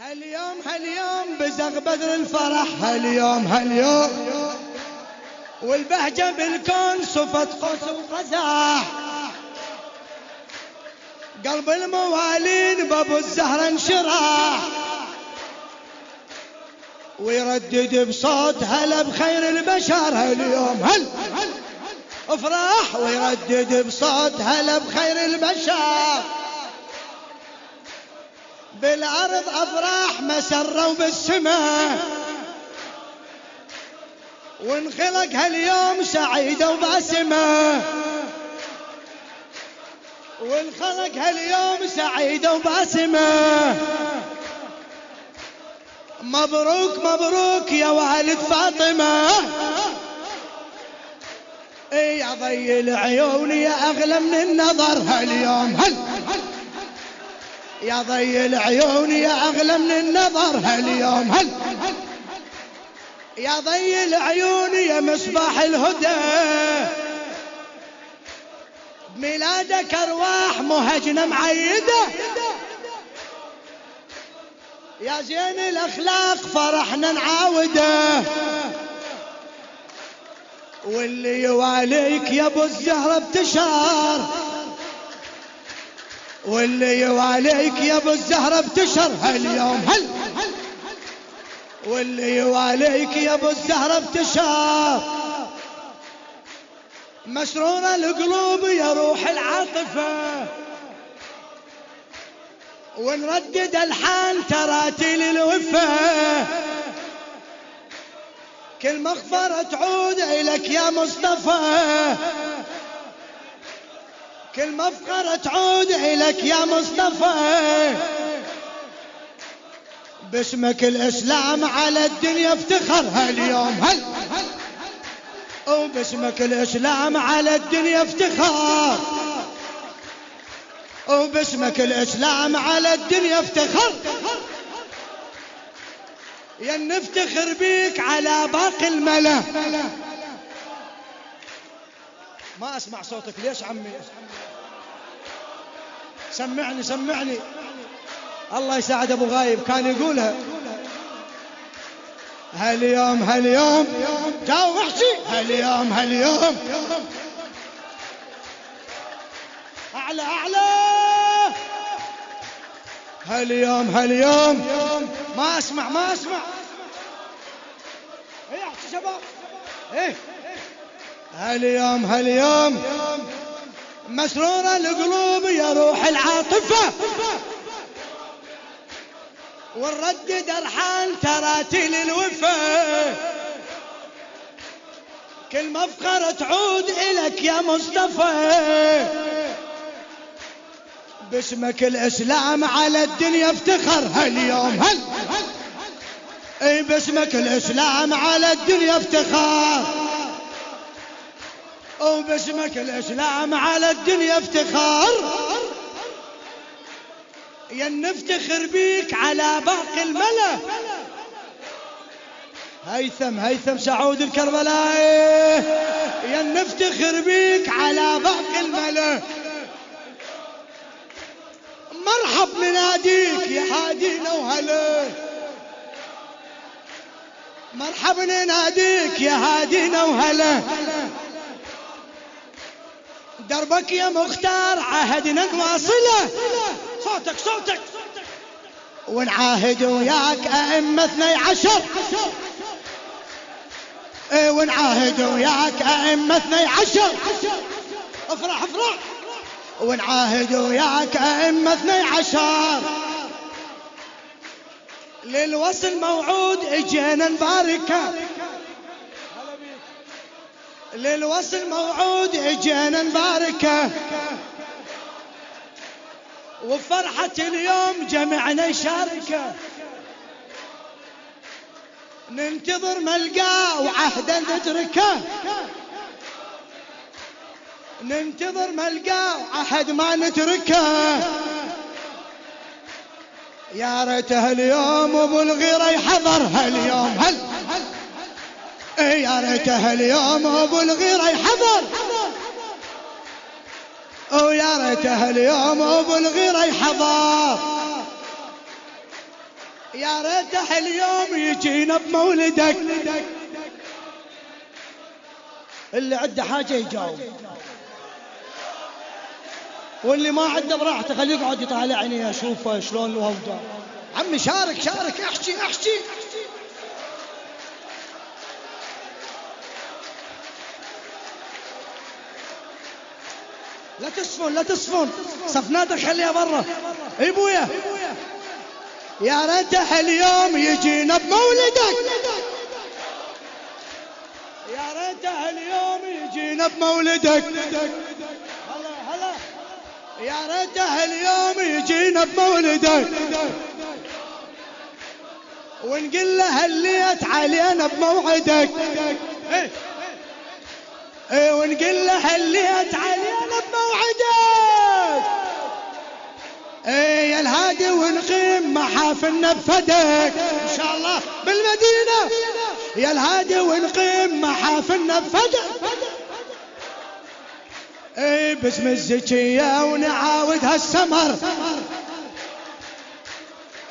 هاليوم هاليوم بزغ بدر الفرح. هاليوم هاليوم. والبهجة بالكون صفت قوس وقزح قلب الموالين بابو الزهر انشرح. ويردد بصوت هلا بخير البشر. هاليوم هل. افرح ويردد بصوت هلا بخير البشر. بالارض أفراح مسره بالسماء وانخلق هاليوم سعيدة وباسمة وانخلق هاليوم سعيدة وباسمة مبروك مبروك يا والد فاطمة. اي يا ضي العيون يا أغلى من النظر هاليوم هل يا ضي العيون يا أغلى من النظر هاليوم هل؟ يا ضي العيون يا مصباح الهدى. بميلادك أرواح مهجنة معيدة. يا زين الأخلاق فرحنا نعاوده. واللي يواليك يا أبو الزهرة بتشار. واللي يواليك يا أبو الزهرة بتشر هاليوم هل؟ واللي يواليك يا أبو الزهرة بتشار مسرورة القلوب يا روح العاطفة. ونردد الحان تراتيل الوفا كل مغفرة تعود إلك يا مصطفى. كل مفقرة تعود إلك يا مصطفى. باسمك الإسلام على الدنيا افتخر هاليوم هل؟ وباسمك الإسلام على الدنيا افتخار. وباسمك الإسلام على الدنيا افتخر يا نفتخر بيك على باقي الملا. ما أسمع صوتك. ليش عمي؟ سمعني سمعني. الله يساعد أبو غايب. كان يقولها. هاليوم هاليوم. جاو وحشي. هاليوم هاليوم. أعلى أعلى. هاليوم هاليوم. ما أسمع ما أسمع. إيه احكي شباب. إيه. هاليوم هاليوم. مسرورة القلوب يا روح العاطفة. ونردد ارحال تراتيل الوفا كل مفخرة تعود إلك يا مصطفى. باسمك الإسلام على الدنيا افتخر. هاليوم هل؟ إي باسمك الإسلام على الدنيا افتخار وباسمك الإسلام على الدنيا افتخار. يا نفتخر بيك على باقي الملأ. هيثم هيثم سعود الكربلائي. يا نفتخر بيك على باقي الملأ. مرحب نناديك يا هادينا وهلا مرحبا نناديك يا هادينا وهلا دربك يا مختار عهدنا نواصله صوتك صوتك. ونعاهد وياك أئمة اثني عشر. إيه ونعاهد وياك أئمة اثني عشر. افرح افرح. ونعاهد وياك أئمة اثني عشر. للوصل موعود اجينا نباركه للوصل موعود اجينا نباركه وفرحة اليوم جمعنا يشاركة. ننتظر ملقاه وعهدا نتركه ننتظر ملقاه وعهد ما نتركه يا ريته اليوم ابو الغيرة يحضر هاليوم هل يا ريته اليوم أبو الغيره يحضر. ويا ريته اليوم أبو الغيره يحضر. يا ريته اليوم يجينا بمولدك. اللي عنده حاجة يجاوب. واللي ما عنده براحته خليه يقعد يطالعني أشوفه شلون الوضع. عمي شارك شارك احكي احكي. لا تصفن لا تصفن صفناتك خليها برا. إي بويا. يا ريته اليوم يجينا بمولدك. يا ريته اليوم يجينا بمولدك. هلا هلا. يا ريته اليوم يجينا بمولدك. ونقول له هليت علينا بموعدك. إيه. إيه ونقول له هليت علينا بموعدك الهادي ونقيم محافلنا بفدك إن شاء الله بالمدينة. يا الهادي ونقيم محافلنا بفدك إيه باسم الزكية ونعاود هالسمر.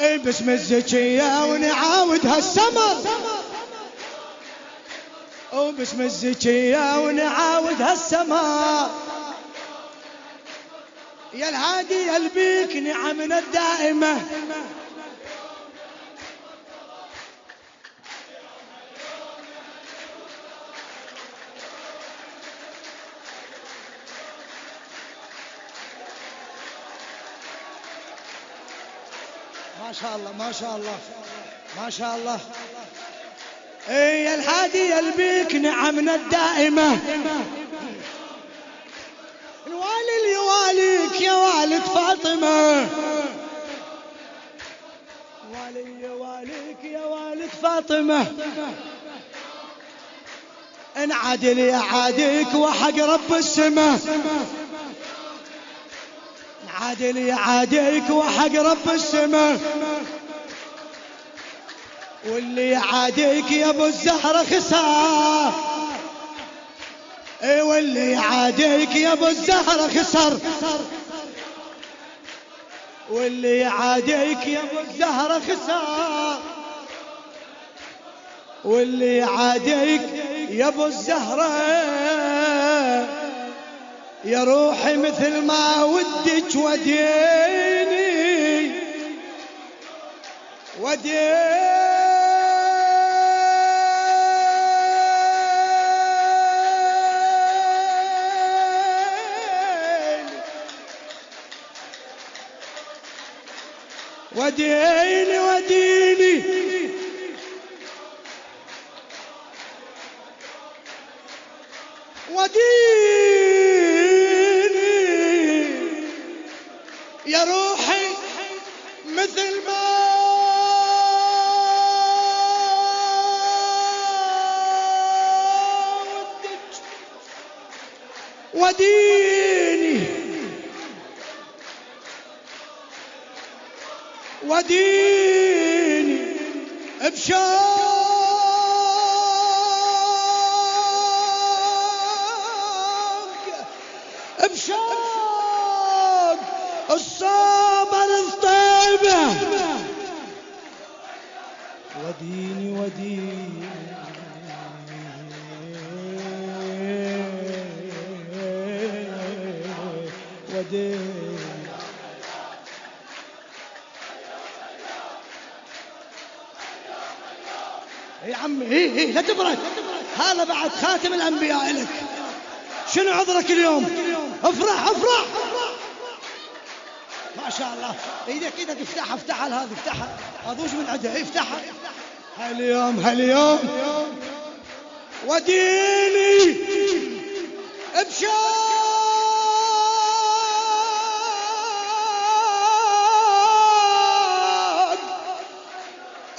إيه باسم الزكية ونعاود هالسمر. وباسم الزكية ونعاود هالسمر. يا الهادي يا البيك نعمنا الدائمة. ما شاء الله ما شاء الله ما شاء الله. اي الهادي يا البيك نعمنا الدائمة. والد فاطمة. إن عادل يا عاديك وحق رب السماء. عادل يا عاديك وحق رب السماء. واللي يعاديك يا أبو الزهرة خسار إي واللي يعاديك يا أبو الزهرة خسر. واللي يعاديك يا أبو الزهرة خسر. واللي يعاديك يا ابو الزهرة. يا روحي مثل ما ودك وديني. وديني. وديني وديني. وديني يا روحي مثل ما ودك وديني. وديني بشوق وديني يا عمي إيه إيه لا تبرد. هذا بعد خاتم الأنبياء لك شنو عذرك اليوم؟ افرح افرح. ما شاء الله. إيدك إيدك افتحها افتحها لهذه افتحها اضوج من عندها افتحها هاليوم هاليوم وديني. بشوق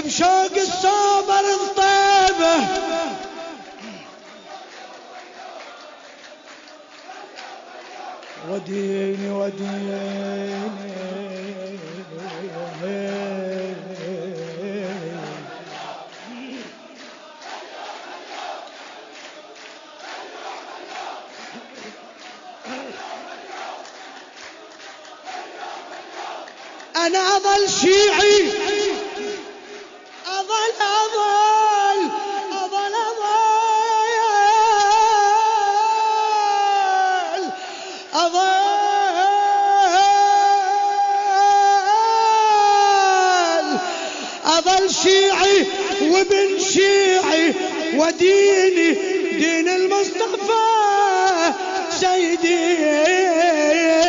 بشوق الصبر الطيبة وديني وديني. أنا أظل شيعي. شيعي وابن شيعي وديني دين المصطفى سيدي.